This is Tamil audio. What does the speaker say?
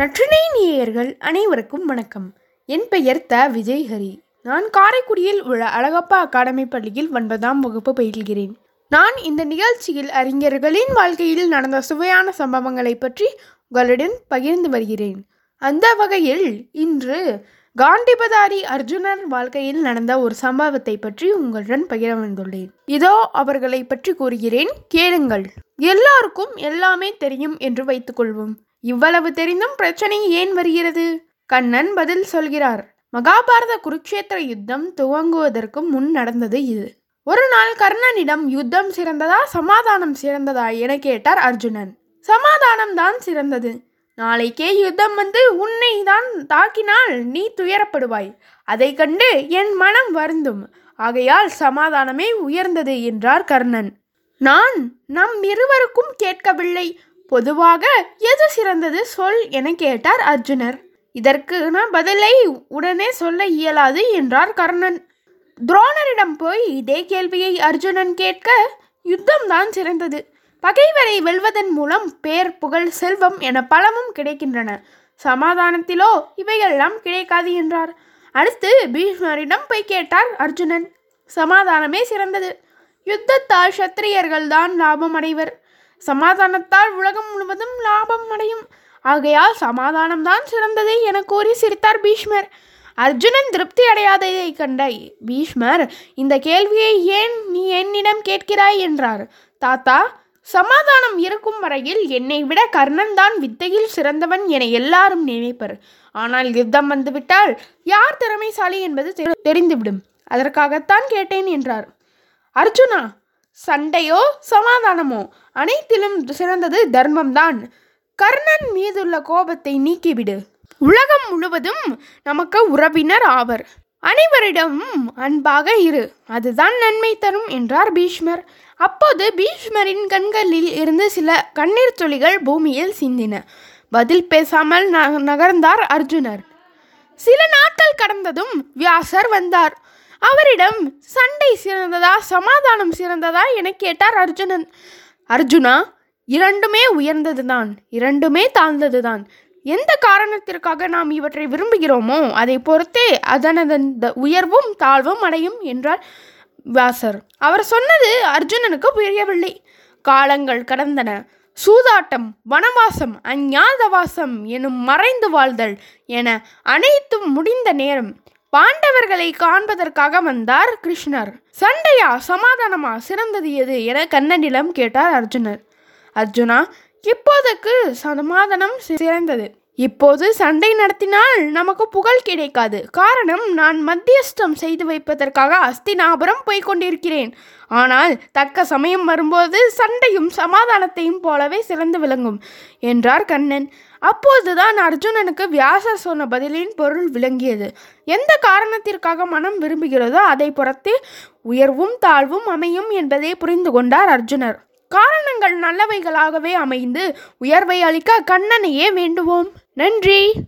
நற்றினை நேயர்கள் அனைவருக்கும் வணக்கம். என் பெயர் த. விஜய் ஹரி நான் காரைக்குடியில் உள்ள அழகப்பா அகாடமி பள்ளியில் ஒன்பதாம் வகுப்பு பயில்கிறேன். நான் இந்த நிகழ்ச்சியில் அறிஞர்களின் வாழ்க்கையில் நடந்த சுவையான சம்பவங்களை பற்றி உங்களுடன் பகிர்ந்து வருகிறேன். அந்த வகையில் இன்று காண்டிபதாரி அர்ஜுனன் வாழ்க்கையில் நடந்த ஒரு சம்பவத்தை பற்றி உங்களுடன் பகிர வந்துள்ளேன். இதோ அவர்களை பற்றி கூறுகிறேன். கேளுங்கள். எல்லாருக்கும் எல்லாமே தெரியும் என்று வைத்துக்கொள்வோம் இவ்வளவு தெரிந்தும் பிரச்சனை ஏன் வருகிறது? கண்ணன் பதில் சொல்கிறார் மகாபாரத குருக்ஷேத்திர யுத்தம் துவங்குவதற்கு முன் நடந்தது இது. ஒரு நாள் கர்ணனிடம் யுத்தம் சிறந்ததா சமாதானம் சிறந்ததா என கேட்டார் அர்ஜுனன். சமாதானம் தான் சிறந்தது. நாளைக்கே யுத்தம் வந்து உன்னை தான் தாக்கினால் நீ துயரப்படுவாய். அதை கண்டு என் மனம் வருந்தும். ஆகையால் சமாதானமே உயர்ந்தது என்றார் கர்ணன். நான் நம் இருவருக்கும் கேட்கவில்லை. பொதுவாக எது சிறந்தது சொல் என கேட்டார் அர்ஜுனர். இதற்கு நான் பதிலை உடனே சொல்ல இயலாது என்றார் கர்ணன். துரோணரிடம் போய் இதே கேள்வியை அர்ஜுனன் கேட்க யுத்தம் தான் சிறந்தது. பகைவரை வெல்வதன் மூலம் பேர் புகழ் செல்வம் என பலமும் கிடைக்கின்றன. சமாதானத்திலோ இவையெல்லாம் கிடைக்காது என்றார். அடுத்து பீஷ்மரிடம் போய் கேட்டார் அர்ஜுனன். சமாதானமே சிறந்தது. யுத்தத்தால் சத்திரியர்கள் தான் லாபம் அடைவர். சமாதானத்தால் உலகம் முழுவதும் லாபம் அடையும். ஆகையால் சமாதானம்தான் சிறந்தது என கூறி சிரித்தார் பீஷ்மர். அர்ஜுனன் திருப்தி அடையாததை கண்ட பீஷ்மர் இந்த கேள்வியை ஏன் நீ என்னிடம் கேட்கிறாய் என்றார். தாத்தா சமாதானம் இருக்கும் வரையில் என்னை விட கர்ணன் தான் வித்தையில் சிறந்தவன் என எல்லாரும் நினைப்பர். ஆனால் யுத்தம் வந்துவிட்டால் யார் திறமைசாலி என்பது தெரிந்துவிடும். அதற்காகத்தான் கேட்டேன் என்றார். அர்ஜுனா சண்டையோ சமாதானமோ அனைத்திலும் சிறந்தது தர்மம்தான். கர்ணன் மீதுள்ள கோபத்தை நீக்கிவிடு. உலகம் முழுவதும் நமக்கு உறவினர் ஆவர். அனைவரிடமும் அன்பாக இரு. அதுதான் நன்மை தரும் என்றார் பீஷ்மர். அப்போது பீஷ்மரின் கண்களில் இருந்து சில கண்ணீர் துளிகள் பூமியில் சிந்தின. பதில் பேசாமல் நகர்ந்தார் அர்ஜுனர். சில நாட்கள் கடந்ததும் வியாசர் வந்தார். அவரிடம் சண்டை சிறந்ததா சமாதானம் சிறந்ததா என கேட்டார் அர்ஜுனன். அர்ஜுனா இரண்டுமே உயர்ந்ததுதான் இரண்டுமே தாழ்ந்ததுதான். எந்த காரணத்திற்காக நாம் இவற்றை விரும்புகிறோமோ அதை பொறுத்தே அதனதன் உயர்வும் தாழ்வும் அடையும் என்றார் வியாசர் அவர் சொன்னது அர்ஜுனனுக்கு புரியவில்லை. காலங்கள் கடந்தன. சூதாட்டம் வனவாசம் அஞ்ஞாதவாசம் எனும் மறைந்து வாழ்தல் என அனைத்தும் முடிந்த நேரம் பாண்டவர்களை காண்பதற்காக வந்தார் கிருஷ்ணர். சண்டையா சமாதானமா சிறந்தது எது என கண்ணனிடம் கேட்டார் அர்ஜுனர். அர்ஜுனா இப்போதைக்கு சமாதானம் சிறந்தது. இப்போது சண்டை நடத்தினால் நமக்கு புகழ் கிடைக்காது. காரணம் நான் மத்தியஸ்தம் செய்து வைப்பதற்காக அஸ்தினாபுரம் போய்கொண்டிருக்கிறேன் ஆனால் தக்க சமயம் வரும்போது சண்டையும் சமாதானத்தையும் போலவே சிறந்து விளங்கும் என்றார் கண்ணன். அப்போதுதான் அர்ஜுனனுக்கு வியாசர் சொன்ன பதிலின் பொருள் விளங்கியது. எந்த காரணத்திற்காக மனம் விரும்புகிறதோ அதை பொறுத்து உயர்வும் தாழ்வும் அமையும் என்பதை புரிந்து கொண்டார் அர்ஜுனர். காரணங்கள் நல்லவைகளாகவே அமைந்து உயர்வை அளிக்க கண்ணனையே வேண்டுவோம். நன்றி.